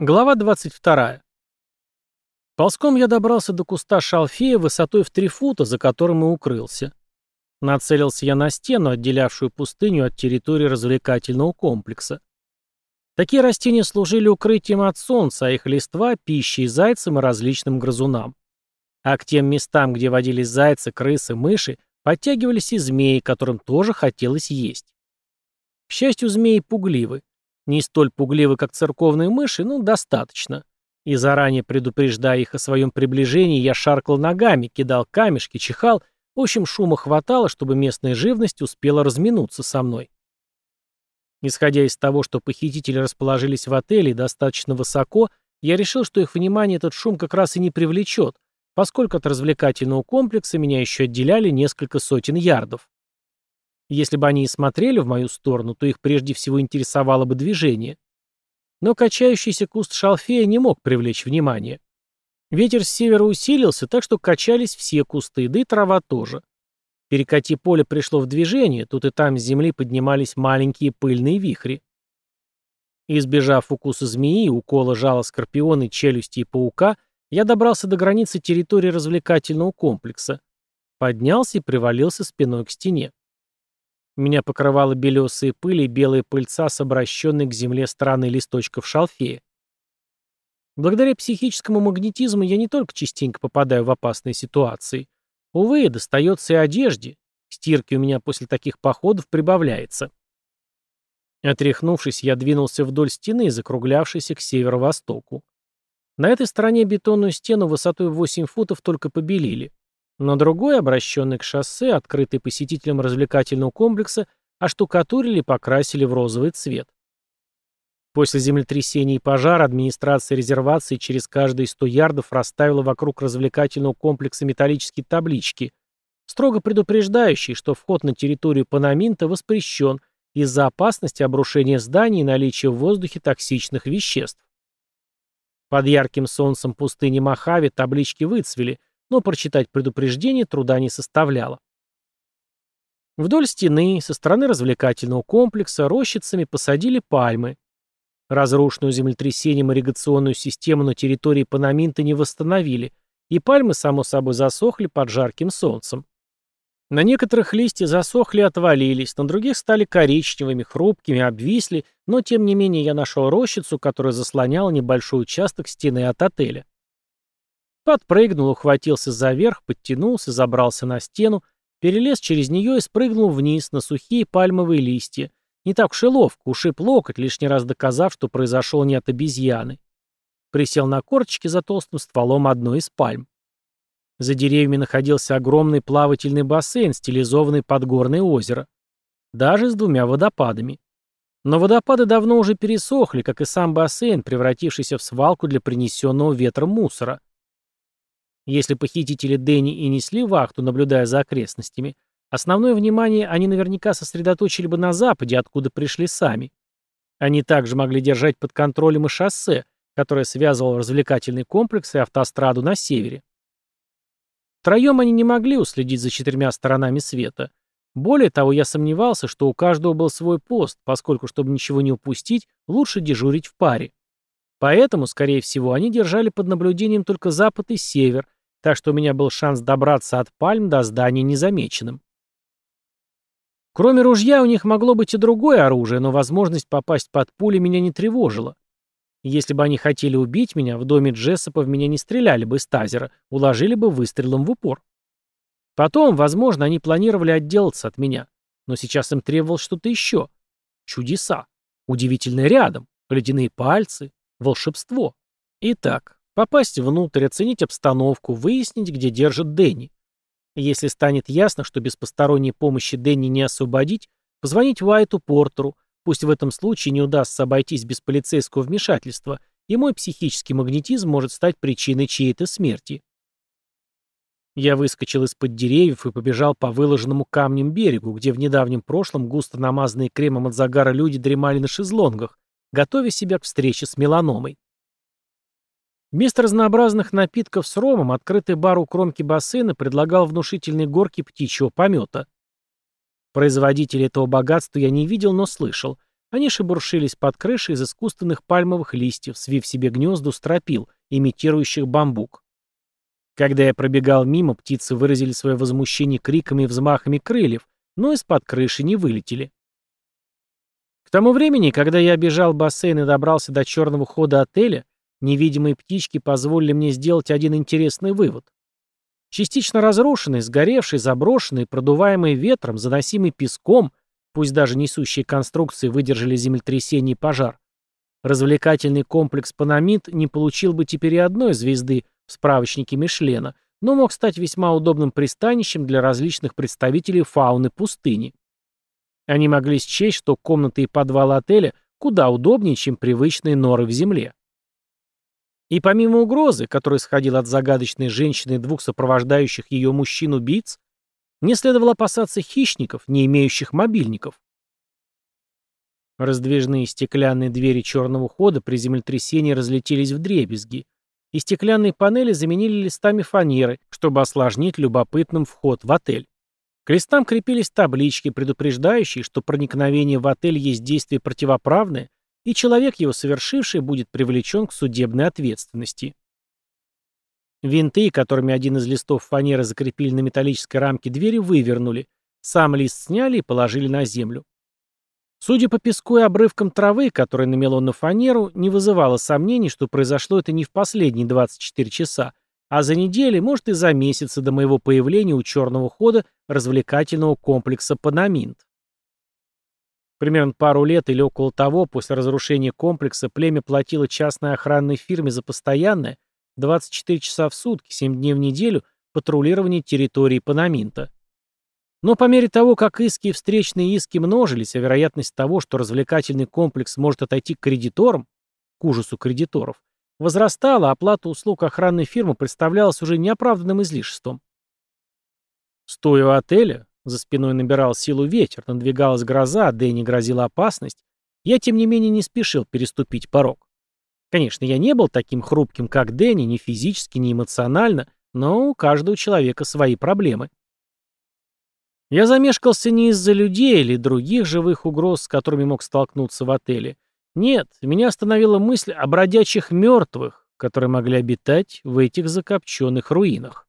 Глава 22. Ползком я добрался до куста шалфея высотой в три фута, за которым и укрылся. Нацелился я на стену, отделявшую пустыню от территории развлекательного комплекса. Такие растения служили укрытием от солнца, а их листва – пищей зайцам и различным грызунам. А к тем местам, где водились зайцы, крысы, мыши, подтягивались и змеи, которым тоже хотелось есть. К счастью, змеи пугливы. Не столь пугливы, как церковные мыши, но достаточно. И заранее предупреждая их о своем приближении, я шаркал ногами, кидал камешки, чихал. В общем, шума хватало, чтобы местная живность успела разминуться со мной. Исходя из того, что похитители расположились в отеле достаточно высоко, я решил, что их внимание этот шум как раз и не привлечет, поскольку от развлекательного комплекса меня еще отделяли несколько сотен ярдов. Если бы они и смотрели в мою сторону, то их прежде всего интересовало бы движение. Но качающийся куст шалфея не мог привлечь внимание. Ветер с севера усилился, так что качались все кусты, да и трава тоже. Перекати поле пришло в движение, тут и там с земли поднимались маленькие пыльные вихри. Избежав укуса змеи, укола жала скорпиона, челюсти и паука, я добрался до границы территории развлекательного комплекса. Поднялся и привалился спиной к стене. Меня покрывала белесые пыли и белая пыльца с обращенной к земле стороны листочков шалфея. Благодаря психическому магнетизму я не только частенько попадаю в опасные ситуации. Увы, достается и одежде. Стирки у меня после таких походов прибавляется. Отряхнувшись, я двинулся вдоль стены, закруглявшейся к северо-востоку. На этой стороне бетонную стену высотой 8 футов только побелили. На другой, обращенный к шоссе, открытый посетителям развлекательного комплекса, оштукатурили и покрасили в розовый цвет. После землетрясения и пожара администрация резервации через каждые 100 ярдов расставила вокруг развлекательного комплекса металлические таблички, строго предупреждающие, что вход на территорию Панаминта воспрещен из-за опасности обрушения зданий и наличия в воздухе токсичных веществ. Под ярким солнцем пустыни Мохаве таблички выцвели – но прочитать предупреждение труда не составляло. Вдоль стены, со стороны развлекательного комплекса, рощицами посадили пальмы. Разрушенную землетрясением ирригационную систему на территории Панаминта не восстановили, и пальмы, само собой, засохли под жарким солнцем. На некоторых листья засохли и отвалились, на других стали коричневыми, хрупкими, обвисли, но тем не менее я нашел рощицу, которая заслоняла небольшой участок стены от отеля. Подпрыгнул, ухватился за верх, подтянулся, забрался на стену, перелез через нее и спрыгнул вниз на сухие пальмовые листья. Не так уж и ловко, ушиб локоть, лишний раз доказав, что произошел не от обезьяны. Присел на корточки за толстым стволом одной из пальм. За деревьями находился огромный плавательный бассейн, стилизованный под горное озеро. Даже с двумя водопадами. Но водопады давно уже пересохли, как и сам бассейн, превратившийся в свалку для принесенного ветром мусора. Если похитители Дэнни и несли вахту, наблюдая за окрестностями, основное внимание они наверняка сосредоточили бы на западе, откуда пришли сами. Они также могли держать под контролем и шоссе, которое связывало развлекательный комплекс и автостраду на севере. Втроем они не могли уследить за четырьмя сторонами света. Более того, я сомневался, что у каждого был свой пост, поскольку, чтобы ничего не упустить, лучше дежурить в паре. Поэтому, скорее всего, они держали под наблюдением только запад и север, так что у меня был шанс добраться от пальм до здания незамеченным. Кроме ружья у них могло быть и другое оружие, но возможность попасть под пули меня не тревожила. Если бы они хотели убить меня, в доме Джессопа в меня не стреляли бы из тазера, уложили бы выстрелом в упор. Потом, возможно, они планировали отделаться от меня, но сейчас им требовалось что-то еще. Чудеса. Удивительное рядом. Ледяные пальцы. Волшебство. Итак, Попасть внутрь, оценить обстановку, выяснить, где держит Дэнни. Если станет ясно, что без посторонней помощи Дэнни не освободить, позвонить Уайту Портеру, пусть в этом случае не удастся обойтись без полицейского вмешательства, и мой психический магнетизм может стать причиной чьей-то смерти. Я выскочил из-под деревьев и побежал по выложенному камнем берегу, где в недавнем прошлом густо намазанные кремом от загара люди дремали на шезлонгах, готовя себя к встрече с меланомой. Вместо разнообразных напитков с ромом открытый бар у кромки бассейна предлагал внушительные горки птичьего помета. Производителей этого богатства я не видел, но слышал. Они шебуршились под крышей из искусственных пальмовых листьев, свив себе гнезду стропил, имитирующих бамбук. Когда я пробегал мимо, птицы выразили свое возмущение криками и взмахами крыльев, но из-под крыши не вылетели. К тому времени, когда я обежал бассейн и добрался до черного хода отеля, невидимые птички позволили мне сделать один интересный вывод. Частично разрушенный, сгоревший, заброшенный, продуваемый ветром, заносимый песком, пусть даже несущие конструкции выдержали землетрясение и пожар, развлекательный комплекс «Панамид» не получил бы теперь и одной звезды в справочнике Мишлена, но мог стать весьма удобным пристанищем для различных представителей фауны пустыни. Они могли счесть, что комнаты и подвалы отеля куда удобнее, чем привычные норы в земле. И помимо угрозы, которая исходила от загадочной женщины и двух сопровождающих ее мужчин-убийц, не следовало опасаться хищников, не имеющих мобильников. Раздвижные стеклянные двери черного хода при землетрясении разлетелись в дребезги, и стеклянные панели заменили листами фанеры, чтобы осложнить любопытным вход в отель. К листам крепились таблички, предупреждающие, что проникновение в отель есть действие противоправное, и человек, его совершивший, будет привлечен к судебной ответственности. Винты, которыми один из листов фанеры закрепили на металлической рамке двери, вывернули, сам лист сняли и положили на землю. Судя по песку и обрывкам травы, которые намело на фанеру, не вызывало сомнений, что произошло это не в последние 24 часа, а за недели, может и за месяцы до моего появления у черного хода развлекательного комплекса «Панаминт». Примерно пару лет или около того, после разрушения комплекса, племя платило частной охранной фирме за постоянное, 24 часа в сутки, 7 дней в неделю, патрулирование территории Панаминта. Но по мере того, как иски и встречные иски множились, а вероятность того, что развлекательный комплекс может отойти к кредиторам, к ужасу кредиторов, возрастала, а оплата услуг охранной фирмы представлялась уже неоправданным излишеством. Стоя у отеля, за спиной набирал силу ветер, надвигалась гроза, Дэнни грозила опасность, я, тем не менее, не спешил переступить порог. Конечно, я не был таким хрупким, как Дэнни, ни физически, ни эмоционально, но у каждого человека свои проблемы. Я замешкался не из-за людей или других живых угроз, с которыми мог столкнуться в отеле. Нет, меня остановила мысль о бродячих мертвых, которые могли обитать в этих закопченных руинах.